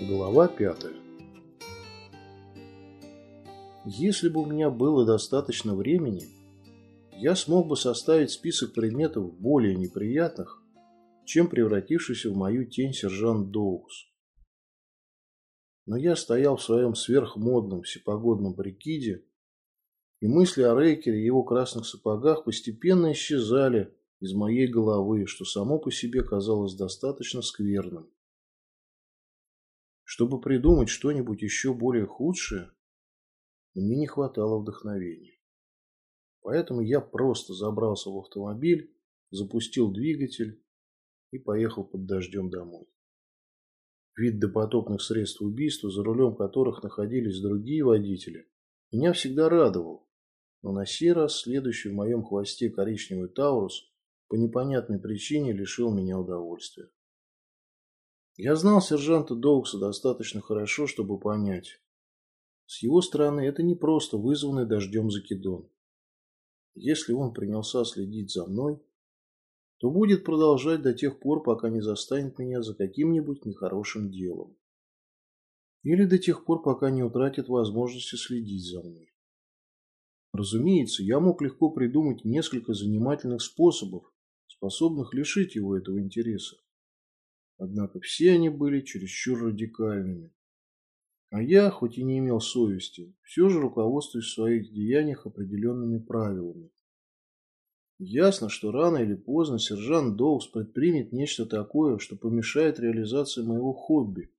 Глава пятая. Если бы у меня было достаточно времени, я смог бы составить список предметов более неприятных, чем превратившийся в мою тень сержант Доукс. Но я стоял в своем сверхмодном всепогодном прикиде, и мысли о Рейкере и его красных сапогах постепенно исчезали из моей головы, что само по себе казалось достаточно скверным. Чтобы придумать что-нибудь еще более худшее, мне не хватало вдохновения. Поэтому я просто забрался в автомобиль, запустил двигатель и поехал под дождем домой. Вид допотопных средств убийства, за рулем которых находились другие водители, меня всегда радовал. Но на сей раз следующий в моем хвосте коричневый Таурус по непонятной причине лишил меня удовольствия. Я знал сержанта Доукса достаточно хорошо, чтобы понять. С его стороны это не просто вызванный дождем закидон. Если он принялся следить за мной, то будет продолжать до тех пор, пока не застанет меня за каким-нибудь нехорошим делом. Или до тех пор, пока не утратит возможности следить за мной. Разумеется, я мог легко придумать несколько занимательных способов, способных лишить его этого интереса. Однако все они были чересчур радикальными. А я, хоть и не имел совести, все же руководствуюсь в своих деяниях определенными правилами. Ясно, что рано или поздно сержант Доукс предпримет нечто такое, что помешает реализации моего хобби.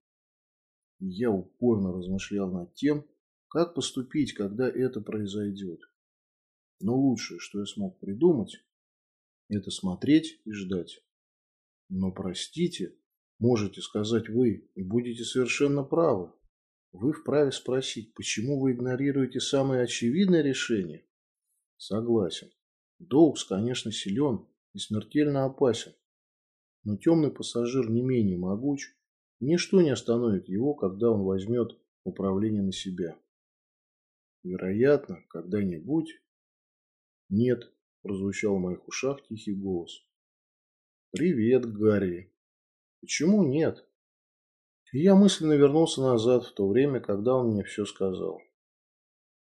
И я упорно размышлял над тем, как поступить, когда это произойдет. Но лучшее, что я смог придумать, это смотреть и ждать. Но простите, можете сказать вы, и будете совершенно правы. Вы вправе спросить, почему вы игнорируете самое очевидное решение? Согласен. Доукс, конечно, силен и смертельно опасен. Но темный пассажир не менее могуч. Ничто не остановит его, когда он возьмет управление на себя. Вероятно, когда-нибудь... Нет, прозвучал в моих ушах тихий голос. Привет, Гарри. Почему нет? И я мысленно вернулся назад в то время, когда он мне все сказал.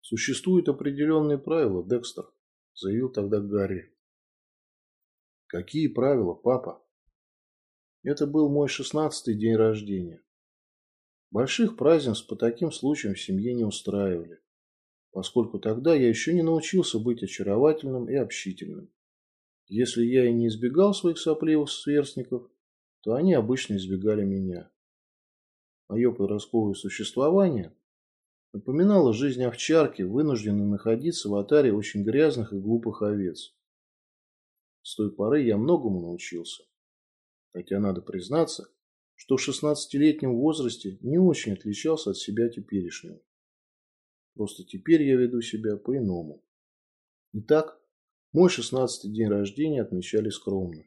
Существуют определенные правила, Декстер заявил тогда Гарри. Какие правила, папа? Это был мой шестнадцатый день рождения. Больших празднеств по таким случаям в семье не устраивали, поскольку тогда я еще не научился быть очаровательным и общительным. Если я и не избегал своих сопливых сверстников, то они обычно избегали меня. Мое подростковое существование напоминала жизнь овчарки, вынужденной находиться в атаре очень грязных и глупых овец. С той поры я многому научился. Хотя надо признаться, что в шестнадцатилетнем возрасте не очень отличался от себя теперешнего. Просто теперь я веду себя по-иному. Итак, мой шестнадцатый день рождения отмечали скромно.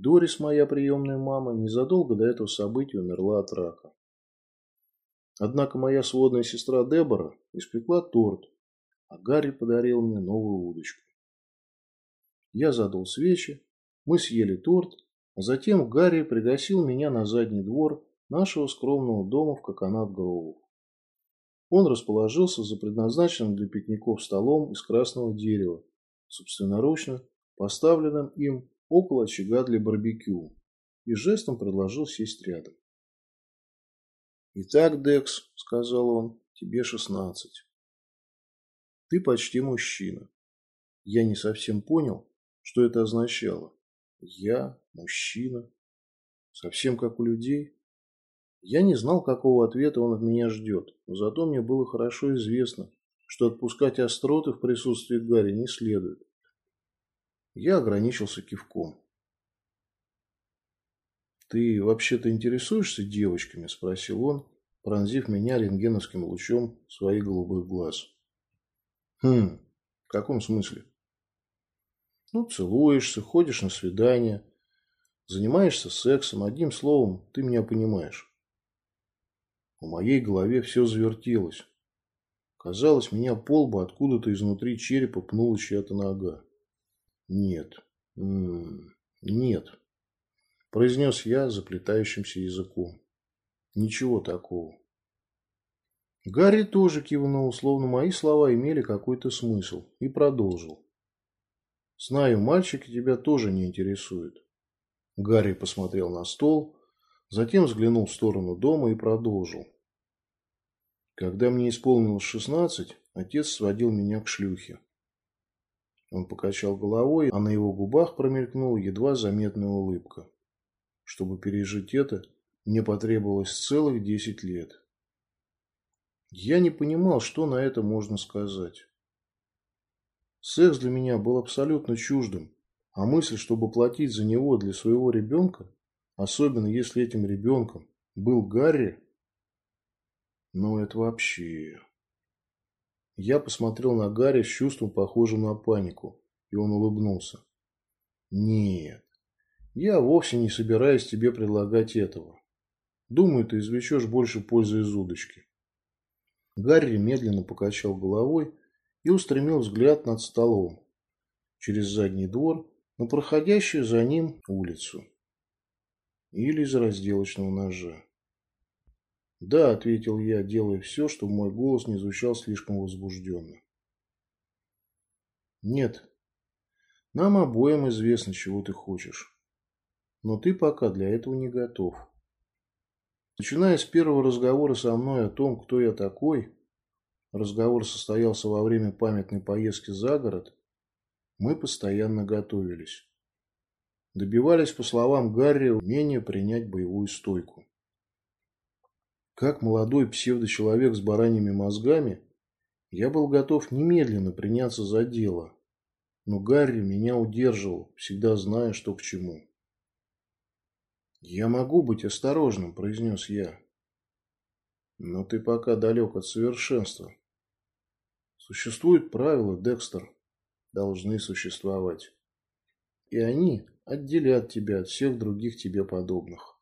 Дорис, моя приемная мама, незадолго до этого события умерла от рака. Однако моя сводная сестра Дебора испекла торт, а Гарри подарил мне новую удочку. Я задул свечи, мы съели торт, а затем Гарри пригласил меня на задний двор нашего скромного дома в Коконат-Гроув. Он расположился за предназначенным для пикников столом из красного дерева, собственноручно поставленным им около очага для барбекю, и жестом предложил сесть рядом. «Итак, Декс», — сказал он, — «тебе шестнадцать. Ты почти мужчина. Я не совсем понял, что это означало. Я, мужчина, совсем как у людей. Я не знал, какого ответа он от меня ждет, но зато мне было хорошо известно, что отпускать остроты в присутствии Гарри не следует. Я ограничился кивком. «Ты вообще-то интересуешься девочками?» – спросил он, пронзив меня рентгеновским лучом своих голубых глаз. «Хм, в каком смысле?» «Ну, целуешься, ходишь на свидание, занимаешься сексом, одним словом, ты меня понимаешь». В моей голове все завертелось. Казалось, меня полба откуда-то изнутри черепа пнула чья-то нога. «Нет, нет», – произнес я заплетающимся языком. Ничего такого. Гарри тоже кивнул, словно мои слова имели какой-то смысл, и продолжил. «Знаю, мальчики тебя тоже не интересуют». Гарри посмотрел на стол, затем взглянул в сторону дома и продолжил. «Когда мне исполнилось шестнадцать, отец сводил меня к шлюхе. Он покачал головой, а на его губах промелькнула едва заметная улыбка. Чтобы пережить это, мне потребовалось целых десять лет. Я не понимал, что на это можно сказать. Секс для меня был абсолютно чуждым, а мысль, чтобы платить за него для своего ребенка, особенно если этим ребенком был Гарри, ну это вообще... Я посмотрел на Гарри с чувством, похожим на панику, и он улыбнулся. «Нет, я вовсе не собираюсь тебе предлагать этого. Думаю, ты извлечешь больше пользы из удочки». Гарри медленно покачал головой и устремил взгляд над столом, через задний двор, на проходящую за ним улицу. Или из разделочного ножа. «Да», — ответил я, делая все, чтобы мой голос не звучал слишком возбужденно. «Нет, нам обоим известно, чего ты хочешь. Но ты пока для этого не готов. Начиная с первого разговора со мной о том, кто я такой, разговор состоялся во время памятной поездки за город, мы постоянно готовились. Добивались, по словам Гарри, умения принять боевую стойку. Как молодой псевдочеловек с бараньими мозгами, я был готов немедленно приняться за дело. Но Гарри меня удерживал, всегда зная, что к чему. «Я могу быть осторожным», – произнес я. «Но ты пока далек от совершенства. Существуют правила, Декстер. Должны существовать. И они отделят тебя от всех других тебе подобных.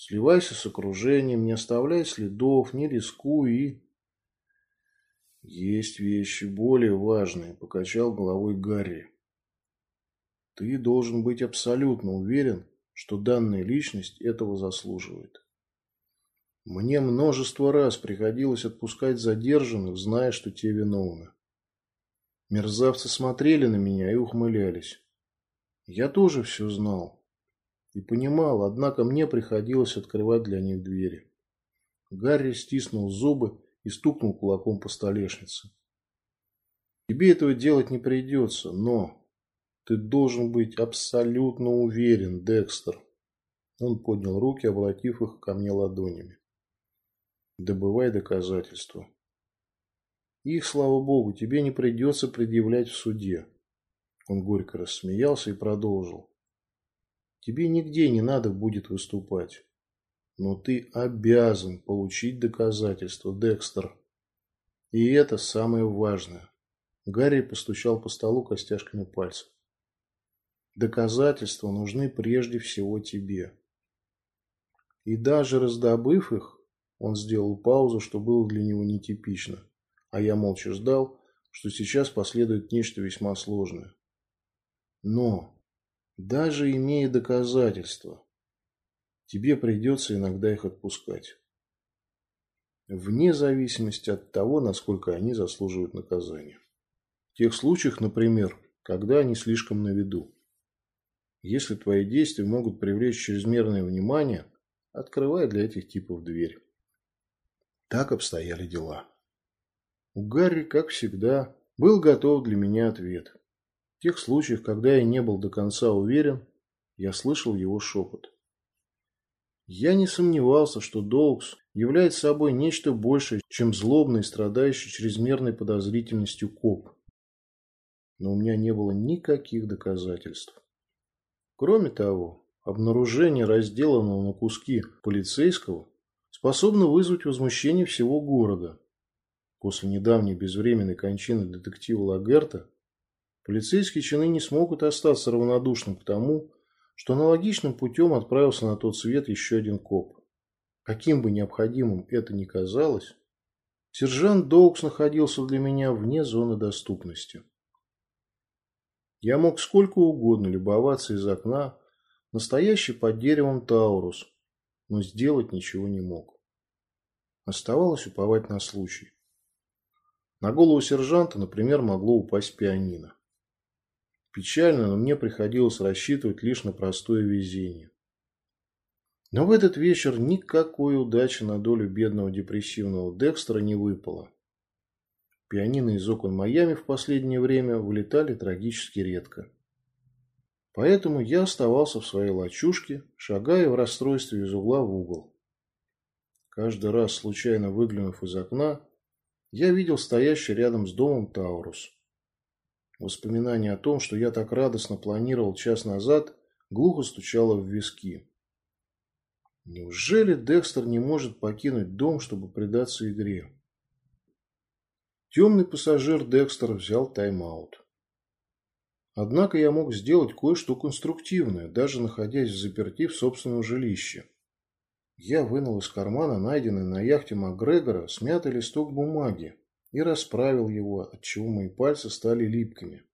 Сливайся с окружением, не оставляй следов, не рискуй и... Есть вещи более важные, покачал головой Гарри. Ты должен быть абсолютно уверен, что данная личность этого заслуживает. Мне множество раз приходилось отпускать задержанных, зная, что те виновны. Мерзавцы смотрели на меня и ухмылялись. Я тоже все знал и понимал, однако мне приходилось открывать для них двери. Гарри стиснул зубы и стукнул кулаком по столешнице. Тебе этого делать не придется, но ты должен быть абсолютно уверен, Декстер. Он поднял руки, обратив их ко мне ладонями. Добывай доказательства. Их, слава богу, тебе не придется предъявлять в суде. Он горько рассмеялся и продолжил. Тебе нигде не надо будет выступать. Но ты обязан получить доказательства, Декстер. И это самое важное. Гарри постучал по столу костяшками пальцев. Доказательства нужны прежде всего тебе. И даже раздобыв их, он сделал паузу, что было для него нетипично, а я молча ждал, что сейчас последует нечто весьма сложное. Но даже имея доказательства, тебе придется иногда их отпускать. Вне зависимости от того, насколько они заслуживают наказания. В тех случаях, например, когда они слишком на виду. Если твои действия могут привлечь чрезмерное внимание, открывай для этих типов дверь. Так обстояли дела. У Гарри, как всегда, был готов для меня ответ. В тех случаях, когда я не был до конца уверен, я слышал его шепот. Я не сомневался, что Доукс является собой нечто большее, чем злобный, страдающий чрезмерной подозрительностью коп. Но у меня не было никаких доказательств. Кроме того, обнаружение разделанного на куски полицейского способно вызвать возмущение всего города. После недавней безвременной кончины детектива Лагерта Полицейские чины не смогут остаться равнодушным к тому, что аналогичным путем отправился на тот свет еще один коп. Каким бы необходимым это ни казалось, сержант Доукс находился для меня вне зоны доступности. Я мог сколько угодно любоваться из окна, настоящий под деревом Таурус, но сделать ничего не мог. Оставалось уповать на случай. На голову сержанта, например, могло упасть пианино. Печально, но мне приходилось рассчитывать лишь на простое везение. Но в этот вечер никакой удачи на долю бедного депрессивного Декстера не выпало. Пианино из окон Майами в последнее время вылетали трагически редко. Поэтому я оставался в своей лачушке, шагая в расстройстве из угла в угол. Каждый раз, случайно выглянув из окна, я видел стоящий рядом с домом Таурус. Воспоминание о том, что я так радостно планировал час назад, глухо стучало в виски. Неужели Декстер не может покинуть дом, чтобы предаться игре? Темный пассажир Декстер взял тайм-аут. Однако я мог сделать кое-что конструктивное, даже находясь в заперти в собственном жилище. Я вынул из кармана найденный на яхте Макгрегора смятый листок бумаги и расправил его, отчего мои пальцы стали липкими.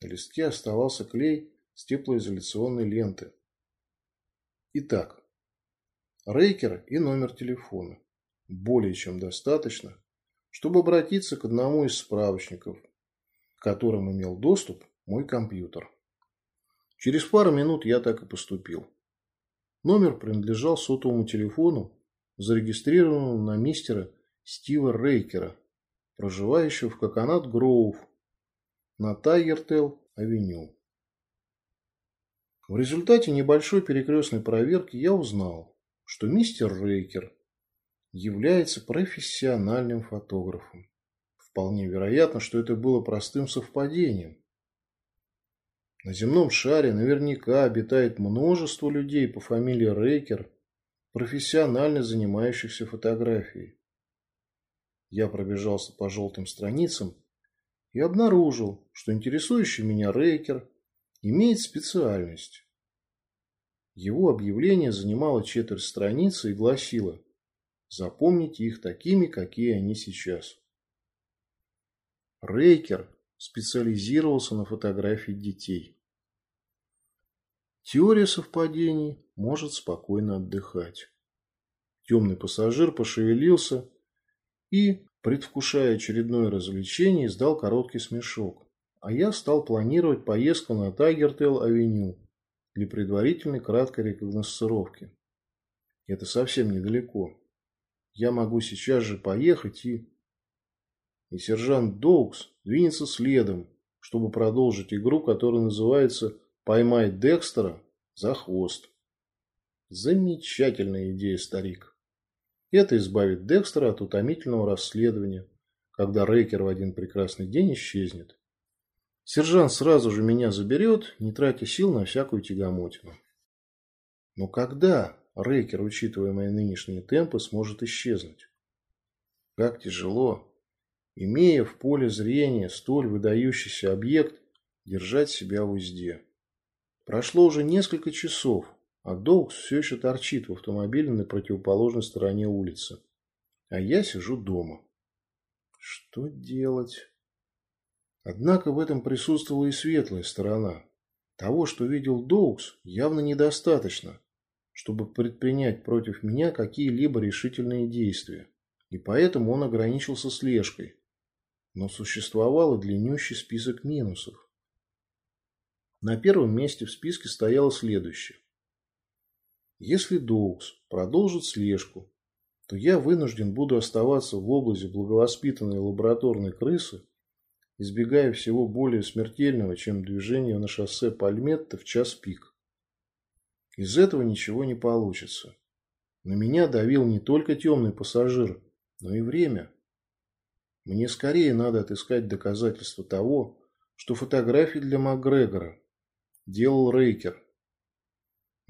На листке оставался клей с теплоизоляционной ленты. Итак, рейкер и номер телефона. Более чем достаточно, чтобы обратиться к одному из справочников, к которым имел доступ мой компьютер. Через пару минут я так и поступил. Номер принадлежал сотовому телефону, зарегистрированному на мистера Стива Рейкера, проживающего в Коконат Гроув на Тайгертел-авеню. В результате небольшой перекрестной проверки я узнал, что мистер Рейкер является профессиональным фотографом. Вполне вероятно, что это было простым совпадением. На земном шаре наверняка обитает множество людей по фамилии Рейкер, профессионально занимающихся фотографией. Я пробежался по желтым страницам и обнаружил, что интересующий меня Рейкер имеет специальность. Его объявление занимало четверть страницы и гласило «Запомните их такими, какие они сейчас». Рейкер специализировался на фотографии детей. Теория совпадений может спокойно отдыхать. Темный пассажир пошевелился и, предвкушая очередное развлечение, издал короткий смешок. А я стал планировать поездку на Тайгертел-авеню для предварительной краткой рекогносцировки. Это совсем недалеко. Я могу сейчас же поехать и и сержант Доукс двинется следом, чтобы продолжить игру, которая называется «Поймай Декстера за хвост». Замечательная идея, старик. Это избавит Декстера от утомительного расследования, когда Рейкер в один прекрасный день исчезнет. Сержант сразу же меня заберет, не тратя сил на всякую тягомотину. Но когда Рейкер, учитывая мои нынешние темпы, сможет исчезнуть? Как тяжело имея в поле зрения столь выдающийся объект, держать себя в узде. Прошло уже несколько часов, а Доукс все еще торчит в автомобиле на противоположной стороне улицы. А я сижу дома. Что делать? Однако в этом присутствовала и светлая сторона. Того, что видел Доукс, явно недостаточно, чтобы предпринять против меня какие-либо решительные действия. И поэтому он ограничился слежкой, но существовал и длиннющий список минусов. На первом месте в списке стояло следующее. Если Доукс продолжит слежку, то я вынужден буду оставаться в области благовоспитанной лабораторной крысы, избегая всего более смертельного, чем движение на шоссе Пальметта в час пик. Из этого ничего не получится. На меня давил не только темный пассажир, но и время. Мне скорее надо отыскать доказательства того, что фотографии для Макгрегора делал Рейкер.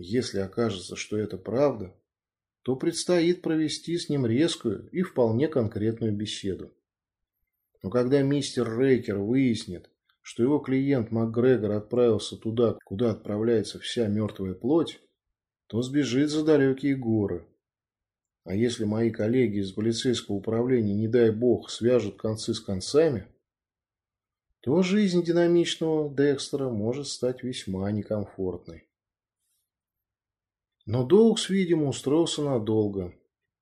Если окажется, что это правда, то предстоит провести с ним резкую и вполне конкретную беседу. Но когда мистер Рейкер выяснит, что его клиент МакГрегор отправился туда, куда отправляется вся мертвая плоть, то сбежит за далекие горы, а если мои коллеги из полицейского управления, не дай бог, свяжут концы с концами, то жизнь динамичного Декстера может стать весьма некомфортной. Но Доукс, видимо, устроился надолго,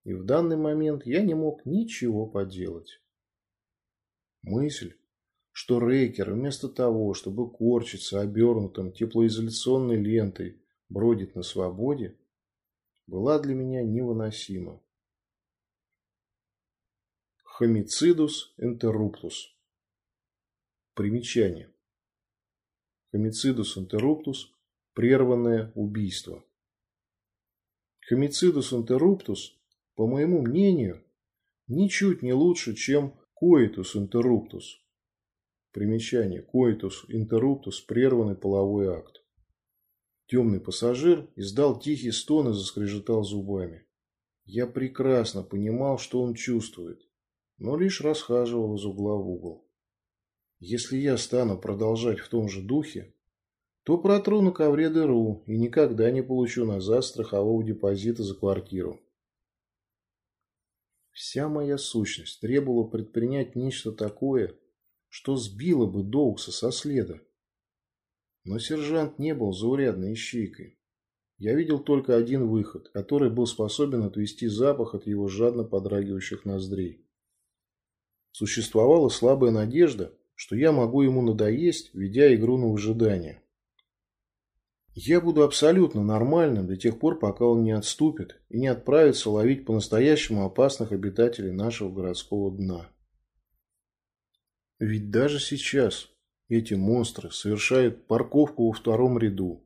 и в данный момент я не мог ничего поделать. Мысль, что Рейкер вместо того, чтобы корчиться обернутым теплоизоляционной лентой, бродит на свободе, была для меня невыносима. Хомицидус интерруптус. Примечание. Хомицидус интерруптус – прерванное убийство. Хомицидус интерруптус, по моему мнению, ничуть не лучше, чем коитус интерруптус. Примечание. Коитус интерруптус – прерванный половой акт. Темный пассажир издал тихий стон и заскрежетал зубами. Я прекрасно понимал, что он чувствует но лишь расхаживал из угла в угол. Если я стану продолжать в том же духе, то протру на ковре дыру и никогда не получу назад страхового депозита за квартиру. Вся моя сущность требовала предпринять нечто такое, что сбило бы Доукса со следа. Но сержант не был заурядной ищейкой. Я видел только один выход, который был способен отвести запах от его жадно подрагивающих ноздрей. Существовала слабая надежда, что я могу ему надоесть, ведя игру на выжидание. Я буду абсолютно нормальным до тех пор, пока он не отступит и не отправится ловить по-настоящему опасных обитателей нашего городского дна. Ведь даже сейчас эти монстры совершают парковку во втором ряду,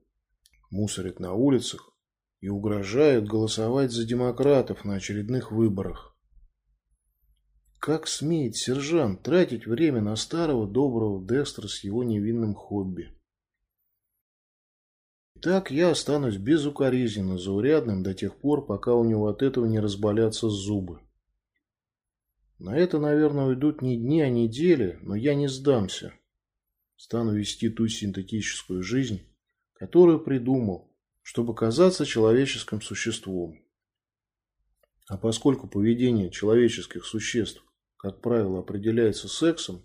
мусорят на улицах и угрожают голосовать за демократов на очередных выборах. Как смеет сержант тратить время на старого доброго Декстра с его невинным хобби? Так я останусь безукоризненно заурядным до тех пор, пока у него от этого не разболятся зубы. На это, наверное, уйдут не дни, а недели, но я не сдамся. Стану вести ту синтетическую жизнь, которую придумал, чтобы казаться человеческим существом. А поскольку поведение человеческих существ как правило, определяется сексом,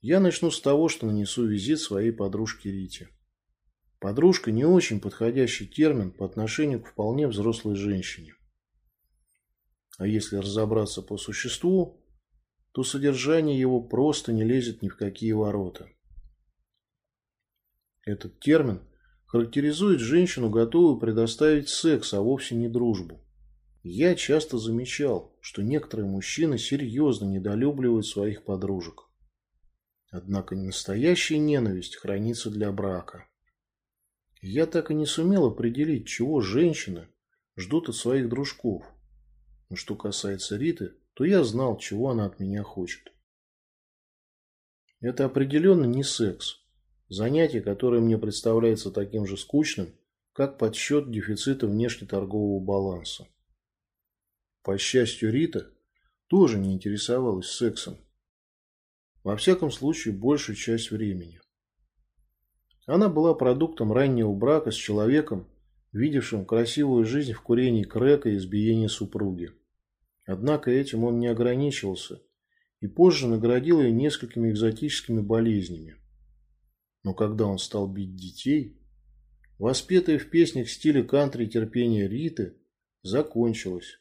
я начну с того, что нанесу визит своей подружке Рите. Подружка не очень подходящий термин по отношению к вполне взрослой женщине. А если разобраться по существу, то содержание его просто не лезет ни в какие ворота. Этот термин характеризует женщину, готовую предоставить секс, а вовсе не дружбу. Я часто замечал, что некоторые мужчины серьезно недолюбливают своих подружек. Однако настоящая ненависть хранится для брака. Я так и не сумел определить, чего женщины ждут от своих дружков. Но что касается Риты, то я знал, чего она от меня хочет. Это определенно не секс. Занятие, которое мне представляется таким же скучным, как подсчет дефицита внешнеторгового баланса. По счастью, Рита тоже не интересовалась сексом. Во всяком случае, большую часть времени. Она была продуктом раннего брака с человеком, видевшим красивую жизнь в курении крека и избиении супруги. Однако этим он не ограничивался и позже наградил ее несколькими экзотическими болезнями. Но когда он стал бить детей, воспетое в песнях стиля кантри терпение Риты закончилось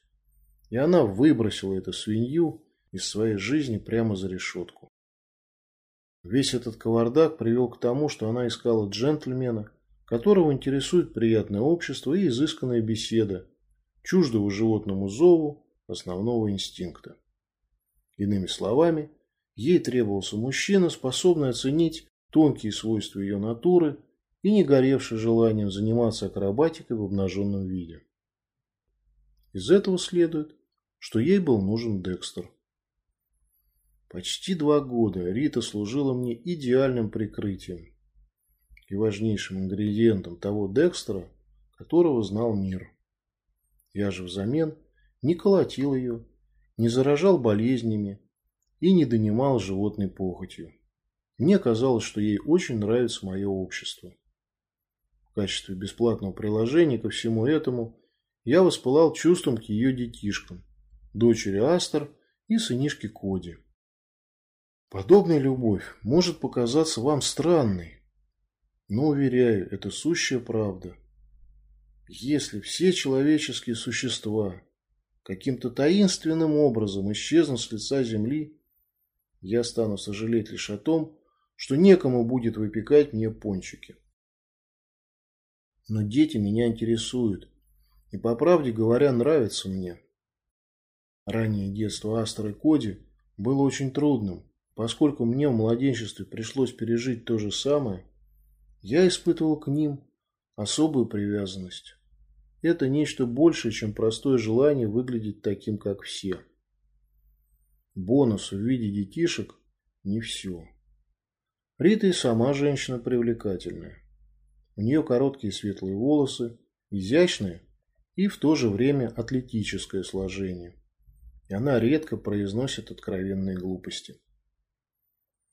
и она выбросила эту свинью из своей жизни прямо за решетку. Весь этот кавардак привел к тому, что она искала джентльмена, которого интересует приятное общество и изысканная беседа, чуждого животному зову основного инстинкта. Иными словами, ей требовался мужчина, способный оценить тонкие свойства ее натуры и не горевший желанием заниматься акробатикой в обнаженном виде. Из этого следует, что ей был нужен Декстер. Почти два года Рита служила мне идеальным прикрытием и важнейшим ингредиентом того Декстера, которого знал мир. Я же взамен не колотил ее, не заражал болезнями и не донимал животной похотью. Мне казалось, что ей очень нравится мое общество. В качестве бесплатного приложения ко всему этому я воспылал чувством к ее детишкам, дочери Астер и сынишке Коди. Подобная любовь может показаться вам странной, но, уверяю, это сущая правда. Если все человеческие существа каким-то таинственным образом исчезнут с лица земли, я стану сожалеть лишь о том, что некому будет выпекать мне пончики. Но дети меня интересуют, и, по правде говоря, нравятся мне. Раннее детство Астры Коди было очень трудным, поскольку мне в младенчестве пришлось пережить то же самое, я испытывал к ним особую привязанность. Это нечто большее, чем простое желание выглядеть таким, как все. Бонус в виде детишек – не все. Рита и сама женщина привлекательная. У нее короткие светлые волосы, изящные и в то же время атлетическое сложение. И она редко произносит откровенные глупости.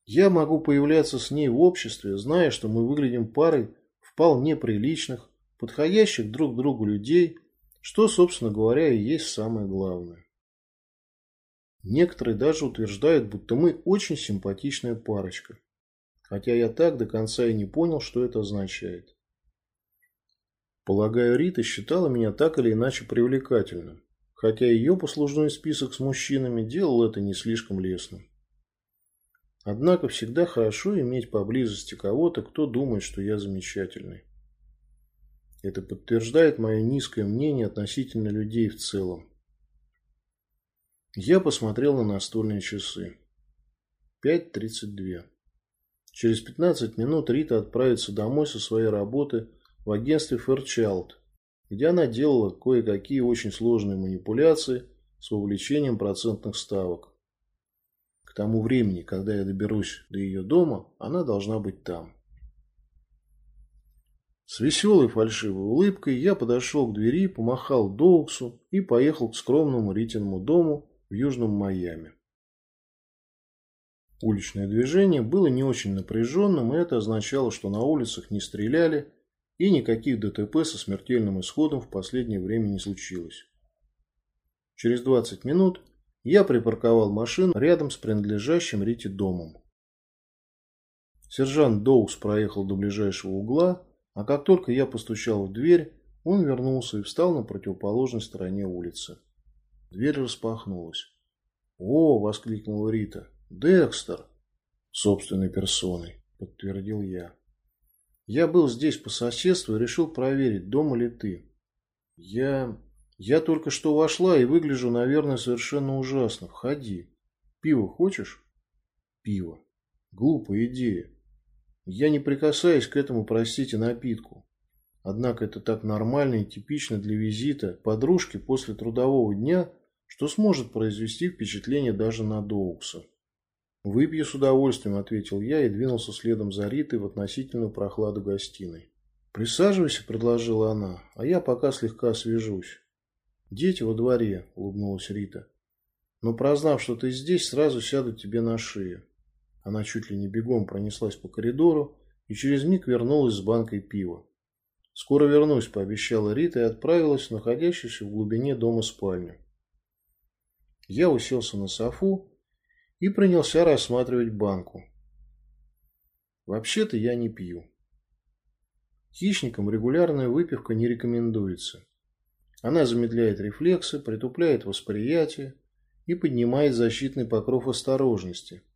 Я могу появляться с ней в обществе, зная, что мы выглядим парой вполне приличных, подходящих друг другу людей, что, собственно говоря, и есть самое главное. Некоторые даже утверждают, будто мы очень симпатичная парочка. Хотя я так до конца и не понял, что это означает. Полагаю, Рита считала меня так или иначе привлекательным, хотя ее послужной список с мужчинами делал это не слишком лестным. Однако всегда хорошо иметь поблизости кого-то, кто думает, что я замечательный. Это подтверждает мое низкое мнение относительно людей в целом. Я посмотрел на настольные часы. 5.32. Через 15 минут Рита отправится домой со своей работы в агентстве Fairchild, где она делала кое-какие очень сложные манипуляции с увеличением процентных ставок. К тому времени, когда я доберусь до ее дома, она должна быть там. С веселой фальшивой улыбкой я подошел к двери, помахал Доуксу и поехал к скромному Ритиному дому в Южном Майами. Уличное движение было не очень напряженным, и это означало, что на улицах не стреляли, и никаких ДТП со смертельным исходом в последнее время не случилось. Через 20 минут я припарковал машину рядом с принадлежащим Рите домом. Сержант Доукс проехал до ближайшего угла, а как только я постучал в дверь, он вернулся и встал на противоположной стороне улицы. Дверь распахнулась. «О!» – воскликнула Рита. «Декстер!» «Собственной персоной», – подтвердил я. «Я был здесь по соседству и решил проверить, дома ли ты. Я... я только что вошла и выгляжу, наверное, совершенно ужасно. Входи. Пиво хочешь?» «Пиво. Глупая идея. Я не прикасаюсь к этому, простите, напитку. Однако это так нормально и типично для визита подружки после трудового дня, что сможет произвести впечатление даже на Доукса. «Выпью с удовольствием», – ответил я и двинулся следом за Ритой в относительную прохладу гостиной. «Присаживайся», – предложила она, – «а я пока слегка освежусь». «Дети во дворе», – улыбнулась Рита. «Но прознав, что ты здесь, сразу сядут тебе на шею». Она чуть ли не бегом пронеслась по коридору и через миг вернулась с банкой пива. «Скоро вернусь», – пообещала Рита и отправилась в находящуюся в глубине дома спальню. Я уселся на софу и принялся рассматривать банку. Вообще-то я не пью. Хищникам регулярная выпивка не рекомендуется. Она замедляет рефлексы, притупляет восприятие и поднимает защитный покров осторожности –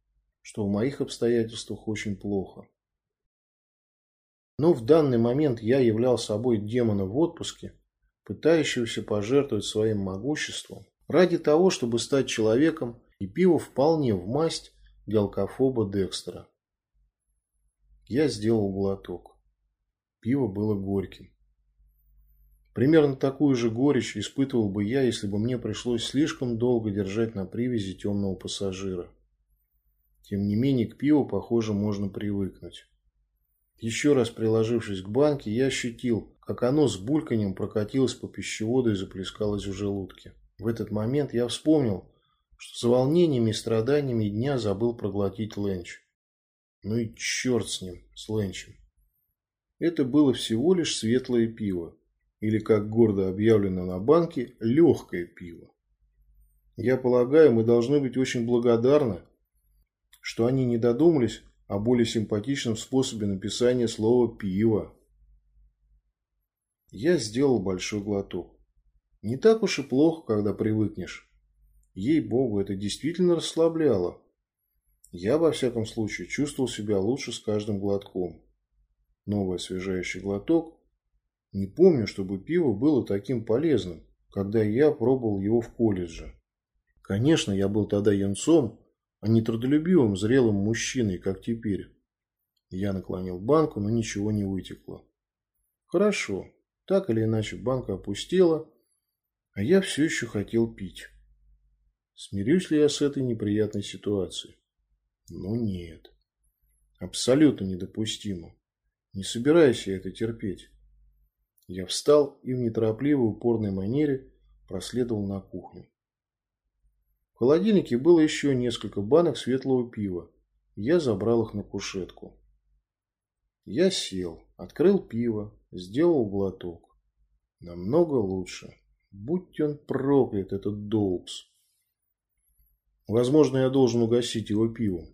что в моих обстоятельствах очень плохо. Но в данный момент я являл собой демона в отпуске, пытающегося пожертвовать своим могуществом ради того, чтобы стать человеком, и пиво вполне в масть для алкофоба Декстера. Я сделал глоток. Пиво было горьким. Примерно такую же горечь испытывал бы я, если бы мне пришлось слишком долго держать на привязи темного пассажира. Тем не менее, к пиву, похоже, можно привыкнуть. Еще раз приложившись к банке, я ощутил, как оно с бульканьем прокатилось по пищеводу и заплескалось в желудке. В этот момент я вспомнил, что за волнениями и страданиями дня забыл проглотить ленч. Ну и черт с ним, с ленчем. Это было всего лишь светлое пиво, или, как гордо объявлено на банке, легкое пиво. Я полагаю, мы должны быть очень благодарны что они не додумались о более симпатичном способе написания слова «пиво». Я сделал большой глоток. Не так уж и плохо, когда привыкнешь. Ей-богу, это действительно расслабляло. Я, во всяком случае, чувствовал себя лучше с каждым глотком. Новый освежающий глоток. Не помню, чтобы пиво было таким полезным, когда я пробовал его в колледже. Конечно, я был тогда юнцом, а не трудолюбивым зрелым мужчиной, как теперь. Я наклонил банку, но ничего не вытекло. Хорошо. Так или иначе банка опустела, а я все еще хотел пить. Смирюсь ли я с этой неприятной ситуацией? Ну нет. Абсолютно недопустимо. Не собираюсь я это терпеть. Я встал и в неторопливой упорной манере проследовал на кухню. В холодильнике было еще несколько банок светлого пива. Я забрал их на кушетку. Я сел, открыл пиво, сделал глоток. Намного лучше. Будь он проклят, этот Доукс. Возможно, я должен угасить его пивом.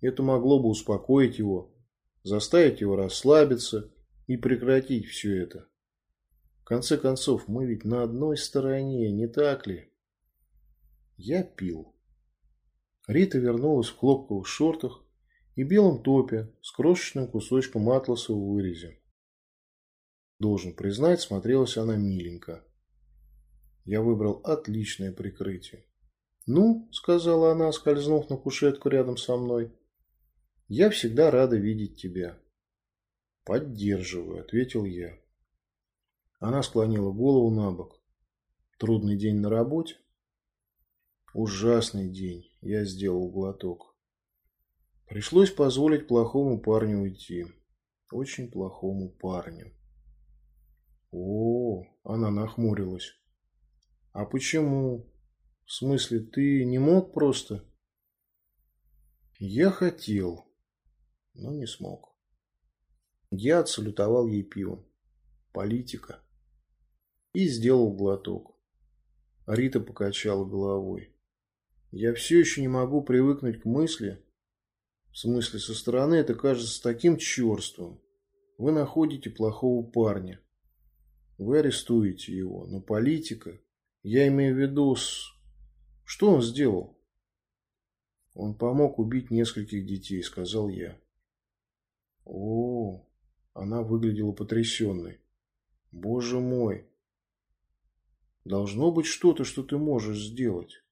Это могло бы успокоить его, заставить его расслабиться и прекратить все это. В конце концов, мы ведь на одной стороне, не так ли? Я пил. Рита вернулась в хлопковых шортах и белом топе с крошечным кусочком атласа в вырезе. Должен признать, смотрелась она миленько. Я выбрал отличное прикрытие. «Ну», — сказала она, скользнув на кушетку рядом со мной, — «я всегда рада видеть тебя». «Поддерживаю», — ответил я. Она склонила голову на бок. «Трудный день на работе?» «Ужасный день», — я сделал глоток. Пришлось позволить плохому парню уйти. Очень плохому парню. О, она нахмурилась. А почему? В смысле, ты не мог просто? Я хотел, но не смог. Я отсалютовал ей пивом. Политика. И сделал глоток. Рита покачала головой. Я все еще не могу привыкнуть к мысли, в смысле, со стороны это кажется таким черством. Вы находите плохого парня. Вы арестуете его. Но политика... Я имею в виду с... Что он сделал? Он помог убить нескольких детей, сказал я. О, она выглядела потрясенной. Боже мой. Должно быть что-то, что ты можешь сделать.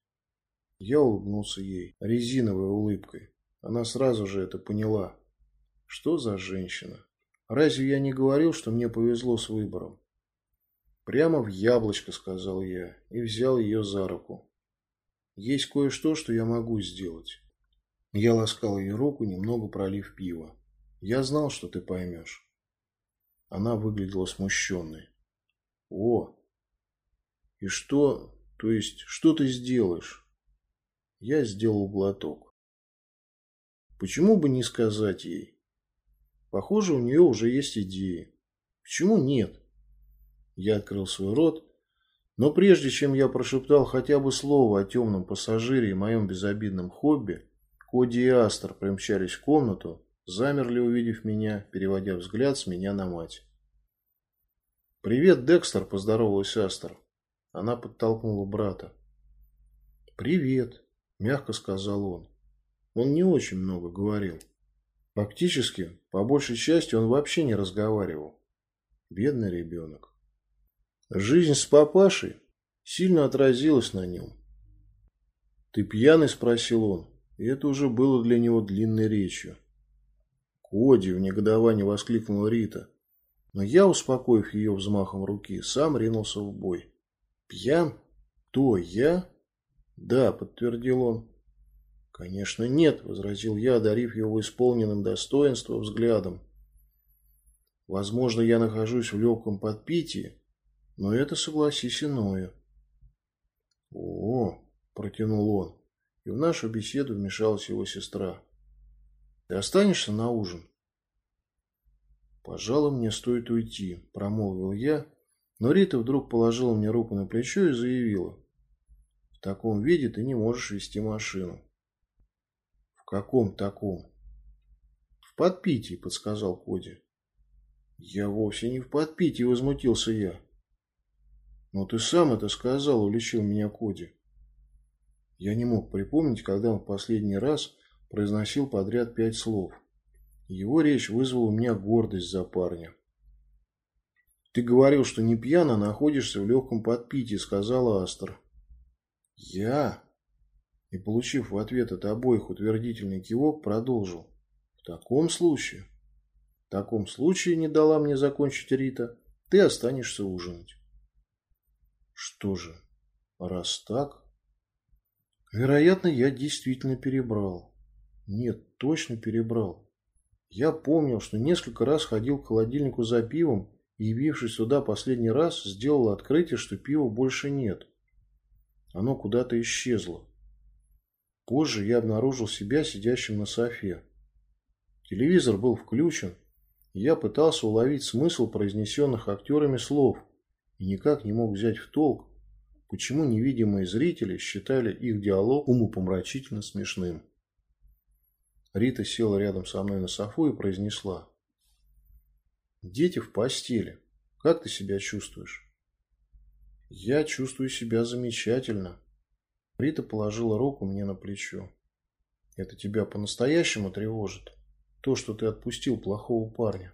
Я улыбнулся ей резиновой улыбкой. Она сразу же это поняла. Что за женщина? Разве я не говорил, что мне повезло с выбором? Прямо в яблочко, сказал я, и взял ее за руку. Есть кое-что, что я могу сделать. Я ласкал ее руку, немного пролив пива. Я знал, что ты поймешь. Она выглядела смущенной. О! И что, то есть, что ты сделаешь? Я сделал глоток. Почему бы не сказать ей? Похоже, у нее уже есть идеи. Почему нет? Я открыл свой рот, но прежде чем я прошептал хотя бы слово о темном пассажире и моем безобидном хобби, Коди и Астер примчались в комнату, замерли, увидев меня, переводя взгляд с меня на мать. «Привет, Декстер!» – поздоровалась Астер. Она подтолкнула брата. «Привет!» – мягко сказал он. Он не очень много говорил. Фактически, по большей части, он вообще не разговаривал. Бедный ребенок. Жизнь с папашей сильно отразилась на нем. «Ты пьяный?» – спросил он, и это уже было для него длинной речью. «Коди!» – в негодовании воскликнула Рита. Но я, успокоив ее взмахом руки, сам ринулся в бой. «Пьян? Кто, я?» «Да», – подтвердил он. «Конечно нет», – возразил я, одарив его исполненным достоинства взглядом. «Возможно, я нахожусь в легком подпитии, но это, согласись, иное». «О!» – протянул он, и в нашу беседу вмешалась его сестра. «Ты останешься на ужин?» «Пожалуй, мне стоит уйти», – промолвил я, но Рита вдруг положила мне руку на плечо и заявила. «В таком виде ты не можешь вести машину». «В каком таком?» «В подпитии», — подсказал Коди. Я вовсе не в подпитии, возмутился я. Но ты сам это сказал, уличил меня Коди. Я не мог припомнить, когда он в последний раз произносил подряд пять слов. Его речь вызвала у меня гордость за парня. «Ты говорил, что не пьяно находишься в легком подпитии», — сказала Астер. «Я?» И, получив в ответ от обоих утвердительный кивок, продолжил. «В таком случае...» «В таком случае, не дала мне закончить Рита, ты останешься ужинать». «Что же, раз так...» Вероятно, я действительно перебрал. Нет, точно перебрал. Я помнил, что несколько раз ходил к холодильнику за пивом и, явившись сюда последний раз, сделал открытие, что пива больше нет. Оно куда-то исчезло. Позже я обнаружил себя сидящим на софе. Телевизор был включен, и я пытался уловить смысл произнесенных актерами слов и никак не мог взять в толк, почему невидимые зрители считали их диалог умопомрачительно смешным. Рита села рядом со мной на софу и произнесла. «Дети в постели. Как ты себя чувствуешь?» «Я чувствую себя замечательно». Рита положила руку мне на плечо. «Это тебя по-настоящему тревожит? То, что ты отпустил плохого парня?»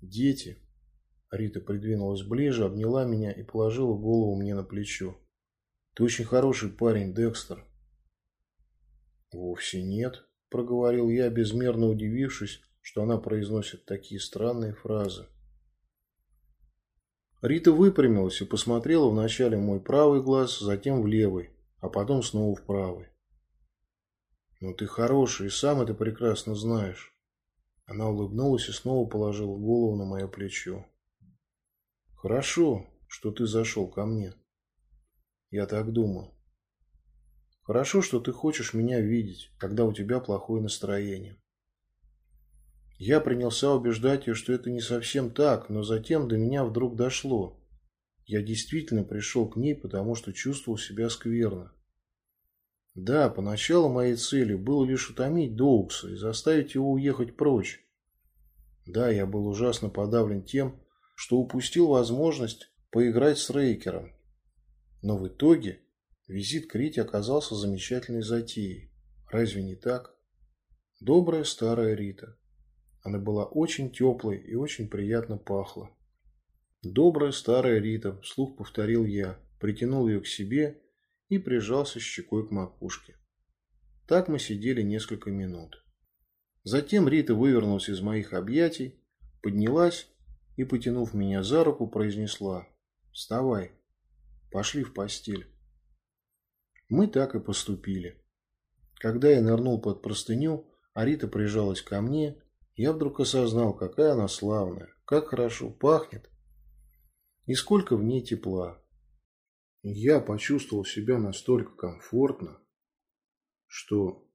«Дети», Рита придвинулась ближе, обняла меня и положила голову мне на плечо. «Ты очень хороший парень, Декстер». «Вовсе нет», – проговорил я, безмерно удивившись, что она произносит такие странные фразы. Рита выпрямилась и посмотрела вначале в мой правый глаз, затем в левый, а потом снова в правый. «Ну ты хороший, и сам это прекрасно знаешь». Она улыбнулась и снова положила голову на мое плечо. Хорошо, что ты зашел ко мне. Я так думал. Хорошо, что ты хочешь меня видеть, когда у тебя плохое настроение. Я принялся убеждать ее, что это не совсем так, но затем до меня вдруг дошло. Я действительно пришел к ней, потому что чувствовал себя скверно. Да, поначалу моей целью было лишь утомить Доукса и заставить его уехать прочь. Да, я был ужасно подавлен тем, что упустил возможность поиграть с Рейкером. Но в итоге визит к Рите оказался замечательной затеей. Разве не так? Добрая старая Рита. Она была очень теплой и очень приятно пахла. Добрая старая Рита, вслух повторил я, притянул ее к себе и прижался щекой к макушке. Так мы сидели несколько минут. Затем Рита вывернулась из моих объятий, поднялась и, потянув меня за руку, произнесла «Вставай, пошли в постель». Мы так и поступили. Когда я нырнул под простыню, Арита прижалась ко мне, я вдруг осознал, какая она славная, как хорошо пахнет и сколько в ней тепла. Я почувствовал себя настолько комфортно, что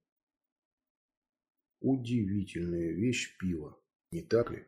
удивительная вещь пива, не так ли?